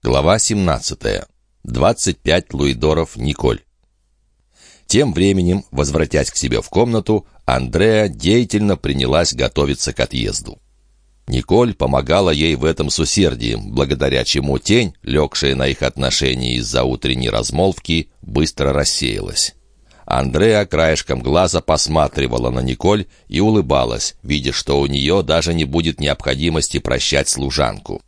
Глава 17. 25 луидоров Николь. Тем временем, возвратясь к себе в комнату, Андреа деятельно принялась готовиться к отъезду. Николь помогала ей в этом с усердием, благодаря чему тень, легшая на их отношения из-за утренней размолвки, быстро рассеялась. Андреа краешком глаза посматривала на Николь и улыбалась, видя, что у нее даже не будет необходимости прощать служанку.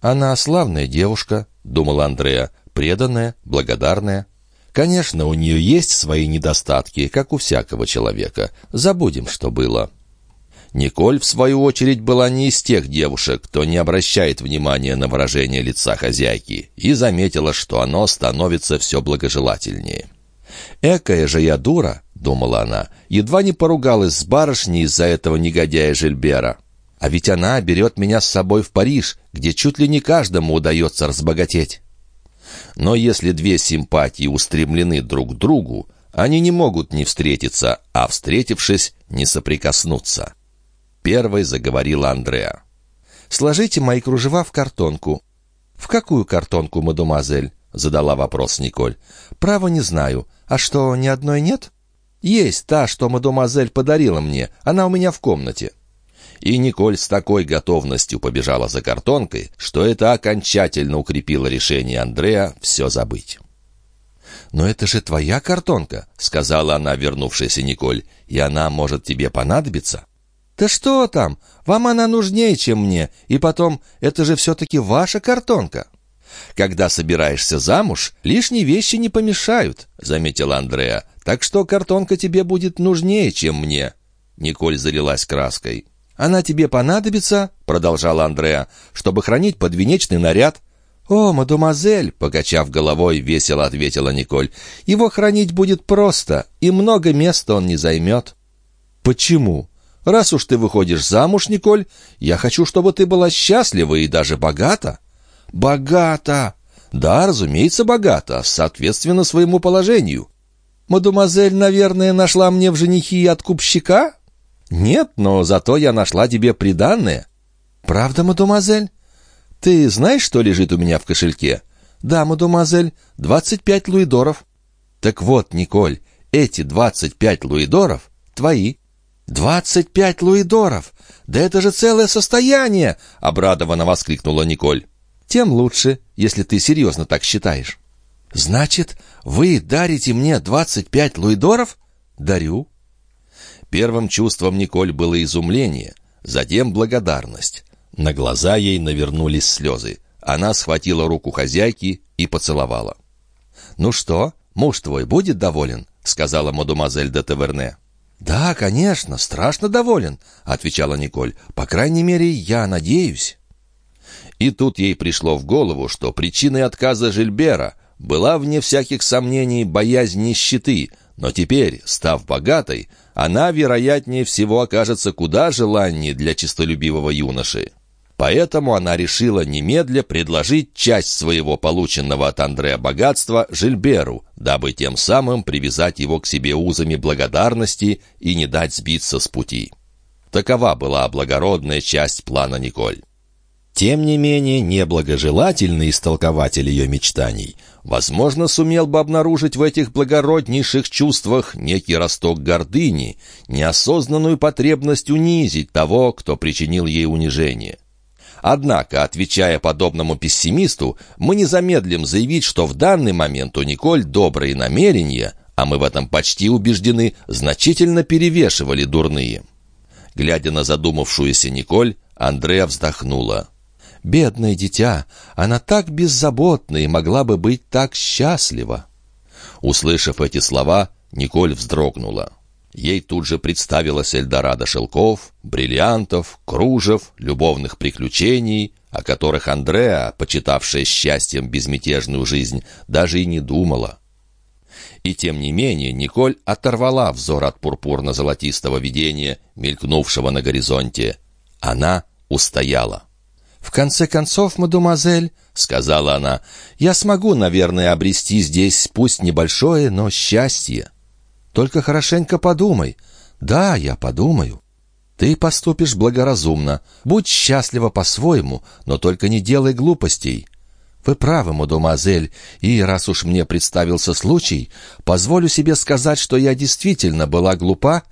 «Она славная девушка», — думала Андреа, — «преданная, благодарная». «Конечно, у нее есть свои недостатки, как у всякого человека. Забудем, что было». Николь, в свою очередь, была не из тех девушек, кто не обращает внимания на выражение лица хозяйки, и заметила, что оно становится все благожелательнее. «Экая же я дура», — думала она, — едва не поругалась с барышней из-за этого негодяя Жильбера. А ведь она берет меня с собой в Париж, где чуть ли не каждому удается разбогатеть. Но если две симпатии устремлены друг к другу, они не могут не встретиться, а, встретившись, не соприкоснуться. Первой заговорила Андреа. «Сложите мои кружева в картонку». «В какую картонку, мадемуазель?» — задала вопрос Николь. «Право не знаю. А что, ни одной нет?» «Есть та, что мадемуазель подарила мне. Она у меня в комнате». И Николь с такой готовностью побежала за картонкой, что это окончательно укрепило решение Андрея все забыть. «Но это же твоя картонка», — сказала она, вернувшаяся Николь, «и она может тебе понадобиться». «Да что там? Вам она нужнее, чем мне, и потом, это же все-таки ваша картонка». «Когда собираешься замуж, лишние вещи не помешают», — заметила Андреа. «Так что картонка тебе будет нужнее, чем мне». Николь залилась краской. «Она тебе понадобится, — продолжала Андреа, — чтобы хранить подвенечный наряд». «О, мадемуазель!» — покачав головой, весело ответила Николь. «Его хранить будет просто, и много места он не займет». «Почему? Раз уж ты выходишь замуж, Николь, я хочу, чтобы ты была счастлива и даже богата». «Богата!» «Да, разумеется, богата, соответственно своему положению». «Мадемуазель, наверное, нашла мне в женихи откупщика?» «Нет, но зато я нашла тебе приданное». «Правда, мадемуазель?» «Ты знаешь, что лежит у меня в кошельке?» «Да, мадемуазель, двадцать пять луидоров». «Так вот, Николь, эти двадцать пять луидоров твои». «Двадцать пять луидоров! Да это же целое состояние!» — обрадованно воскликнула Николь. «Тем лучше, если ты серьезно так считаешь». «Значит, вы дарите мне двадцать пять луидоров?» «Дарю». Первым чувством Николь было изумление, затем благодарность. На глаза ей навернулись слезы. Она схватила руку хозяйки и поцеловала. «Ну что, муж твой будет доволен?» — сказала мадемуазель де Таверне. «Да, конечно, страшно доволен», — отвечала Николь. «По крайней мере, я надеюсь». И тут ей пришло в голову, что причиной отказа Жильбера была, вне всяких сомнений, боязнь нищеты, но теперь, став богатой, она, вероятнее всего, окажется куда желаннее для честолюбивого юноши. Поэтому она решила немедля предложить часть своего полученного от Андрея богатства Жильберу, дабы тем самым привязать его к себе узами благодарности и не дать сбиться с пути. Такова была благородная часть плана Николь. Тем не менее, неблагожелательный истолкователь ее мечтаний, возможно, сумел бы обнаружить в этих благороднейших чувствах некий росток гордыни, неосознанную потребность унизить того, кто причинил ей унижение. Однако, отвечая подобному пессимисту, мы не замедлим заявить, что в данный момент у Николь добрые намерения, а мы в этом почти убеждены, значительно перевешивали дурные. Глядя на задумавшуюся Николь, Андреа вздохнула. Бедное дитя, она так беззаботна и могла бы быть так счастлива. Услышав эти слова, Николь вздрогнула. Ей тут же представилась Эльдорадо шелков, бриллиантов, кружев, любовных приключений, о которых Андреа, почитавшая счастьем безмятежную жизнь, даже и не думала. И тем не менее Николь оторвала взор от пурпурно-золотистого видения, мелькнувшего на горизонте. Она устояла. «В конце концов, мадемуазель», — сказала она, — «я смогу, наверное, обрести здесь, пусть небольшое, но счастье. Только хорошенько подумай». «Да, я подумаю». «Ты поступишь благоразумно. Будь счастлива по-своему, но только не делай глупостей». «Вы правы, мадемуазель, и раз уж мне представился случай, позволю себе сказать, что я действительно была глупа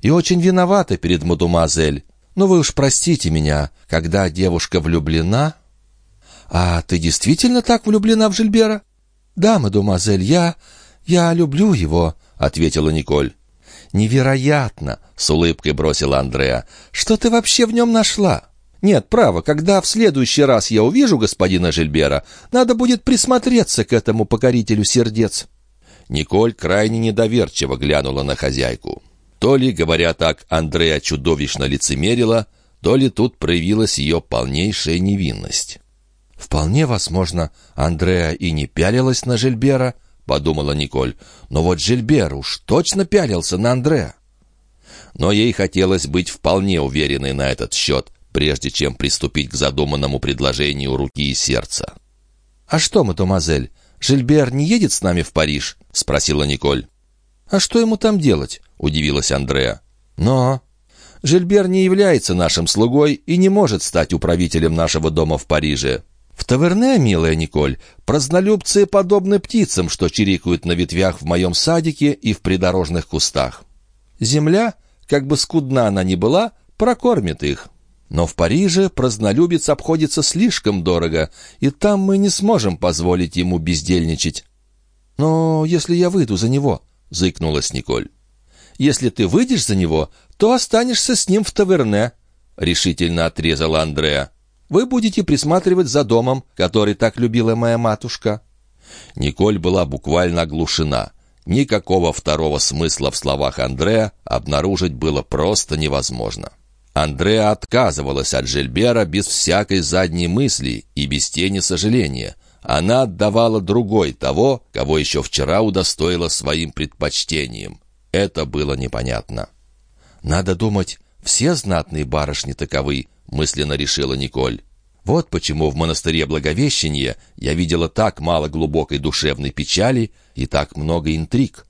и очень виновата перед мадемуазель. Но вы уж простите меня, когда девушка влюблена...» «А ты действительно так влюблена в Жильбера?» «Да, мадемуазель, я... я люблю его», — ответила Николь. «Невероятно!» — с улыбкой бросила Андреа. «Что ты вообще в нем нашла?» «Нет, право, когда в следующий раз я увижу господина Жильбера, надо будет присмотреться к этому покорителю сердец». Николь крайне недоверчиво глянула на хозяйку. То ли, говоря так, Андреа чудовищно лицемерила, то ли тут проявилась ее полнейшая невинность. «Вполне возможно, Андреа и не пялилась на Жильбера», — подумала Николь. «Но вот Жильбер уж точно пялился на Андреа». Но ей хотелось быть вполне уверенной на этот счет, прежде чем приступить к задуманному предложению руки и сердца. «А что, мадемуазель, Жильбер не едет с нами в Париж?» — спросила Николь. «А что ему там делать?» — удивилась Андреа. «Но...» «Жильбер не является нашим слугой и не может стать управителем нашего дома в Париже. В таверне, милая Николь, празднолюбцы подобны птицам, что чирикают на ветвях в моем садике и в придорожных кустах. Земля, как бы скудна она ни была, прокормит их. Но в Париже празднолюбец обходится слишком дорого, и там мы не сможем позволить ему бездельничать. «Но если я выйду за него», — заикнулась Николь. «Если ты выйдешь за него, то останешься с ним в таверне», — решительно отрезала Андреа. «Вы будете присматривать за домом, который так любила моя матушка». Николь была буквально оглушена. Никакого второго смысла в словах Андреа обнаружить было просто невозможно. Андреа отказывалась от Жильбера без всякой задней мысли и без тени сожаления. Она отдавала другой того, кого еще вчера удостоила своим предпочтением. Это было непонятно. «Надо думать, все знатные барышни таковы», — мысленно решила Николь. «Вот почему в монастыре Благовещения я видела так мало глубокой душевной печали и так много интриг».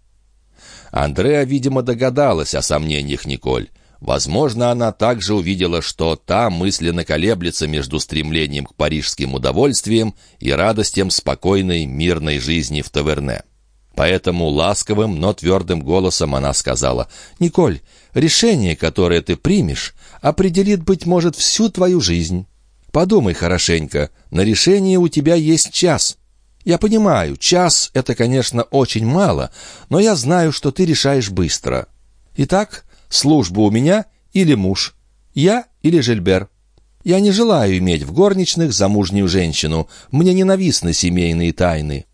Андреа, видимо, догадалась о сомнениях Николь. Возможно, она также увидела, что та мысленно колеблется между стремлением к парижским удовольствиям и радостям спокойной, мирной жизни в таверне. Поэтому ласковым, но твердым голосом она сказала, «Николь, решение, которое ты примешь, определит, быть может, всю твою жизнь. Подумай хорошенько, на решение у тебя есть час». Я понимаю, час — это, конечно, очень мало, но я знаю, что ты решаешь быстро. Итак, Служба у меня или муж? Я или Жильбер? Я не желаю иметь в горничных замужнюю женщину. Мне ненавистны семейные тайны».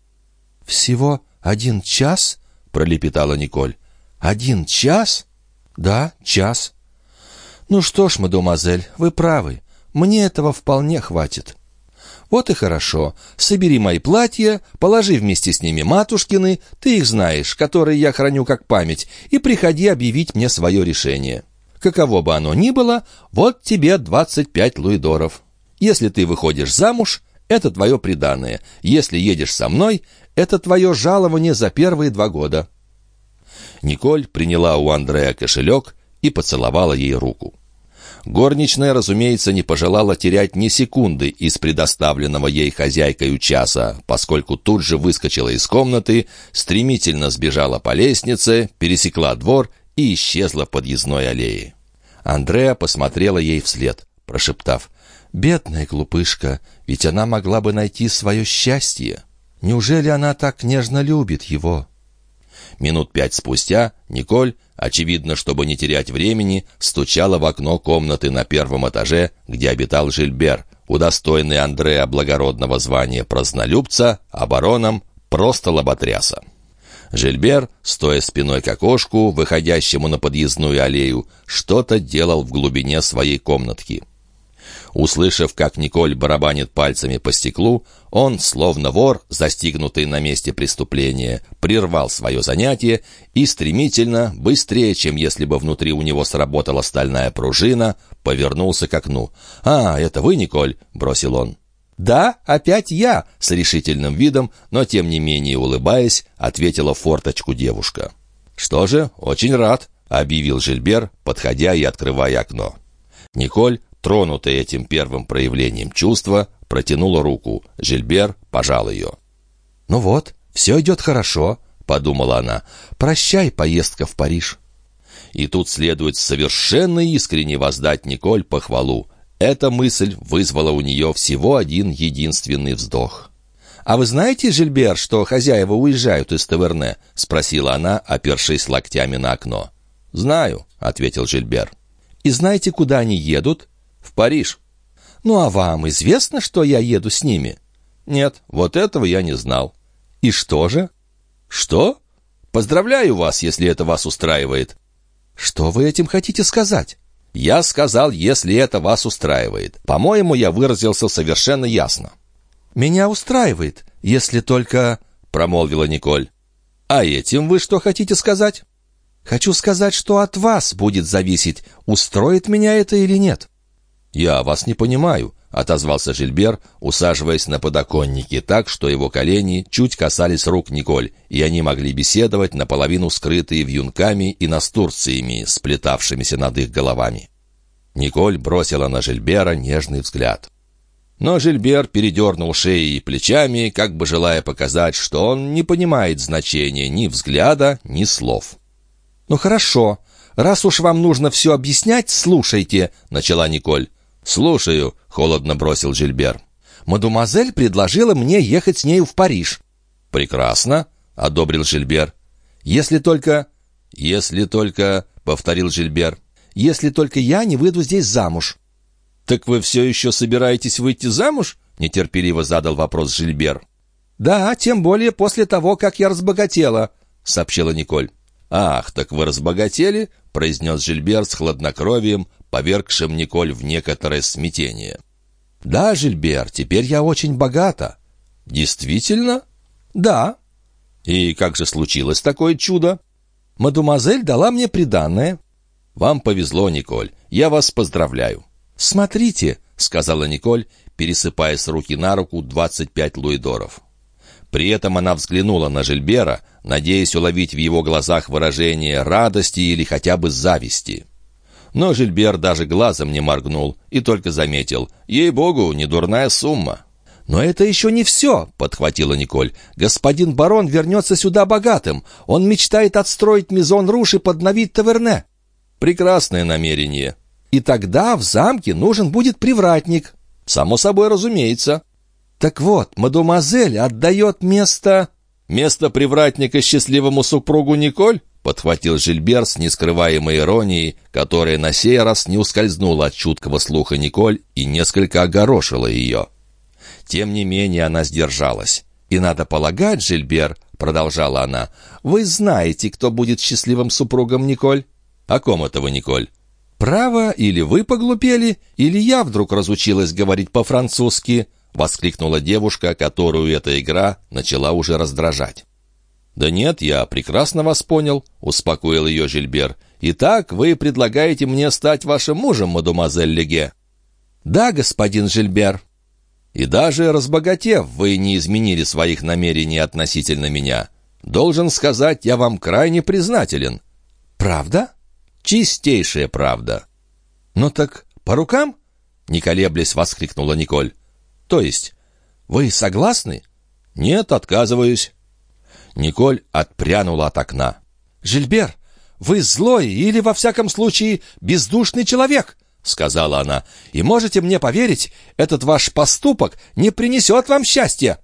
«Всего один час?» — пролепетала Николь. «Один час?» «Да, час». «Ну что ж, мадемуазель, вы правы. Мне этого вполне хватит». «Вот и хорошо. Собери мои платья, положи вместе с ними матушкины, ты их знаешь, которые я храню как память, и приходи объявить мне свое решение. Каково бы оно ни было, вот тебе двадцать пять луидоров. Если ты выходишь замуж, это твое приданное. Если едешь со мной, это твое жалование за первые два года». Николь приняла у Андрея кошелек и поцеловала ей руку. Горничная, разумеется, не пожелала терять ни секунды из предоставленного ей хозяйкой часа, поскольку тут же выскочила из комнаты, стремительно сбежала по лестнице, пересекла двор и исчезла в подъездной аллее. Андреа посмотрела ей вслед, прошептав, «Бедная глупышка, ведь она могла бы найти свое счастье. Неужели она так нежно любит его?» Минут пять спустя Николь, очевидно, чтобы не терять времени, стучала в окно комнаты на первом этаже, где обитал Жильбер, удостоенный Андрея благородного звания празднолюбца, бароном — просто лоботряса. Жильбер, стоя спиной к окошку, выходящему на подъездную аллею, что-то делал в глубине своей комнатки. Услышав, как Николь барабанит пальцами по стеклу, он, словно вор, застигнутый на месте преступления, прервал свое занятие и стремительно, быстрее, чем если бы внутри у него сработала стальная пружина, повернулся к окну. «А, это вы, Николь?» — бросил он. «Да, опять я!» — с решительным видом, но тем не менее улыбаясь, ответила форточку девушка. «Что же, очень рад», — объявил Жильбер, подходя и открывая окно. Николь тронутая этим первым проявлением чувства, протянула руку. Жильбер пожал ее. «Ну вот, все идет хорошо», — подумала она. «Прощай, поездка в Париж». И тут следует совершенно искренне воздать Николь похвалу. Эта мысль вызвала у нее всего один единственный вздох. «А вы знаете, Жильбер, что хозяева уезжают из Таверне?» — спросила она, опершись локтями на окно. «Знаю», — ответил Жильбер. «И знаете, куда они едут?» «В Париж». «Ну а вам известно, что я еду с ними?» «Нет, вот этого я не знал». «И что же?» «Что? Поздравляю вас, если это вас устраивает». «Что вы этим хотите сказать?» «Я сказал, если это вас устраивает. По-моему, я выразился совершенно ясно». «Меня устраивает, если только...» — промолвила Николь. «А этим вы что хотите сказать?» «Хочу сказать, что от вас будет зависеть, устроит меня это или нет». «Я вас не понимаю», — отозвался Жильбер, усаживаясь на подоконнике так, что его колени чуть касались рук Николь, и они могли беседовать, наполовину скрытые вьюнками и настурциями, сплетавшимися над их головами. Николь бросила на Жильбера нежный взгляд. Но Жильбер передернул шеей и плечами, как бы желая показать, что он не понимает значения ни взгляда, ни слов. «Ну хорошо, раз уж вам нужно все объяснять, слушайте», — начала Николь. «Слушаю», — холодно бросил Жильбер. «Мадемуазель предложила мне ехать с нею в Париж». «Прекрасно», — одобрил Жильбер. «Если только...» «Если только...» — повторил Жильбер. «Если только я не выйду здесь замуж». «Так вы все еще собираетесь выйти замуж?» — нетерпеливо задал вопрос Жильбер. «Да, тем более после того, как я разбогатела», — сообщила Николь. «Ах, так вы разбогатели?» — произнес Жильбер с хладнокровием, повергшим Николь в некоторое смятение. «Да, Жильбер, теперь я очень богата». «Действительно?» «Да». «И как же случилось такое чудо?» «Мадемуазель дала мне приданное». «Вам повезло, Николь. Я вас поздравляю». «Смотрите», — сказала Николь, пересыпая с руки на руку двадцать пять луидоров. При этом она взглянула на Жильбера, надеясь уловить в его глазах выражение радости или хотя бы зависти. Но Жильбер даже глазом не моргнул и только заметил. «Ей-богу, не дурная сумма». «Но это еще не все», — подхватила Николь. «Господин барон вернется сюда богатым. Он мечтает отстроить Мизон Руш и подновить Таверне». «Прекрасное намерение». «И тогда в замке нужен будет привратник». «Само собой разумеется». «Так вот, мадемуазель отдает место...» «Место привратника счастливому супругу Николь?» — подхватил Жильбер с нескрываемой иронией, которая на сей раз не ускользнула от чуткого слуха Николь и несколько огорошила ее. Тем не менее она сдержалась. «И надо полагать, Жильбер», — продолжала она, — «вы знаете, кто будет счастливым супругом Николь?» «О ком это вы, Николь?» «Право, или вы поглупели, или я вдруг разучилась говорить по-французски», — воскликнула девушка, которую эта игра начала уже раздражать. «Да нет, я прекрасно вас понял», — успокоил ее Жильбер. «Итак, вы предлагаете мне стать вашим мужем, мадемуазель Леге?» «Да, господин Жильбер». «И даже разбогатев, вы не изменили своих намерений относительно меня. Должен сказать, я вам крайне признателен». «Правда?» «Чистейшая правда». «Ну так по рукам?» — не колеблясь воскликнула Николь. «То есть, вы согласны?» «Нет, отказываюсь». Николь отпрянула от окна. «Жильбер, вы злой или, во всяком случае, бездушный человек!» — сказала она. «И можете мне поверить, этот ваш поступок не принесет вам счастья!»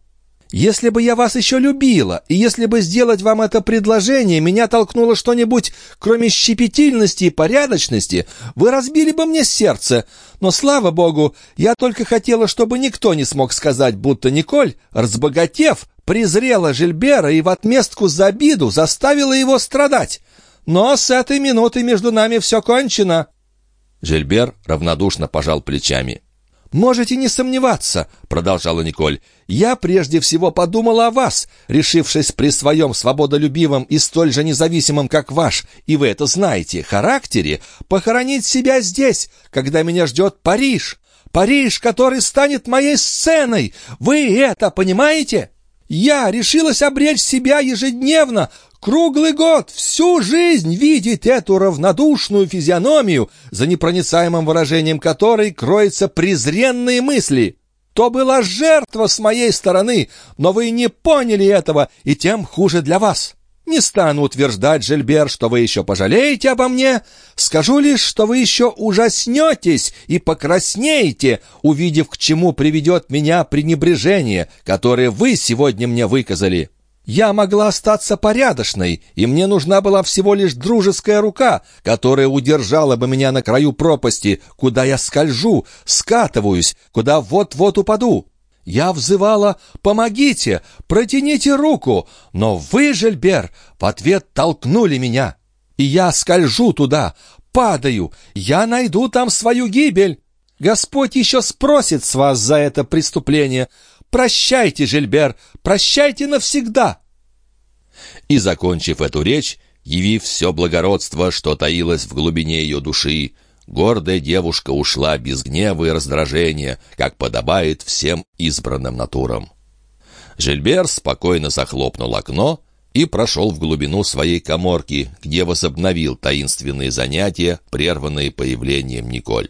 Если бы я вас еще любила, и если бы сделать вам это предложение меня толкнуло что-нибудь, кроме щепетильности и порядочности, вы разбили бы мне сердце. Но, слава богу, я только хотела, чтобы никто не смог сказать, будто Николь, разбогатев, презрела Жильбера и в отместку за обиду заставила его страдать. Но с этой минуты между нами все кончено». Жильбер равнодушно пожал плечами. «Можете не сомневаться», — продолжала Николь. «Я прежде всего подумала о вас, решившись при своем свободолюбивом и столь же независимом, как ваш, и вы это знаете, характере, похоронить себя здесь, когда меня ждет Париж. Париж, который станет моей сценой. Вы это понимаете?» Я решилась обречь себя ежедневно, круглый год, всю жизнь видеть эту равнодушную физиономию, за непроницаемым выражением которой кроются презренные мысли. то была жертва с моей стороны, но вы не поняли этого, и тем хуже для вас. Не стану утверждать, Жильбер, что вы еще пожалеете обо мне. Скажу лишь, что вы еще ужаснетесь и покраснеете, увидев, к чему приведет меня пренебрежение, которое вы сегодня мне выказали. Я могла остаться порядочной, и мне нужна была всего лишь дружеская рука, которая удержала бы меня на краю пропасти, куда я скольжу, скатываюсь, куда вот-вот упаду. Я взывала «Помогите! Протяните руку!» Но вы, Жильбер, в ответ толкнули меня. И я скольжу туда, падаю, я найду там свою гибель. Господь еще спросит с вас за это преступление. Прощайте, Жильбер, прощайте навсегда!» И, закончив эту речь, явив все благородство, что таилось в глубине ее души, гордая девушка ушла без гнева и раздражения, как подобает всем избранным натурам. Жильбер спокойно захлопнул окно и прошел в глубину своей коморки, где возобновил таинственные занятия, прерванные появлением Николь.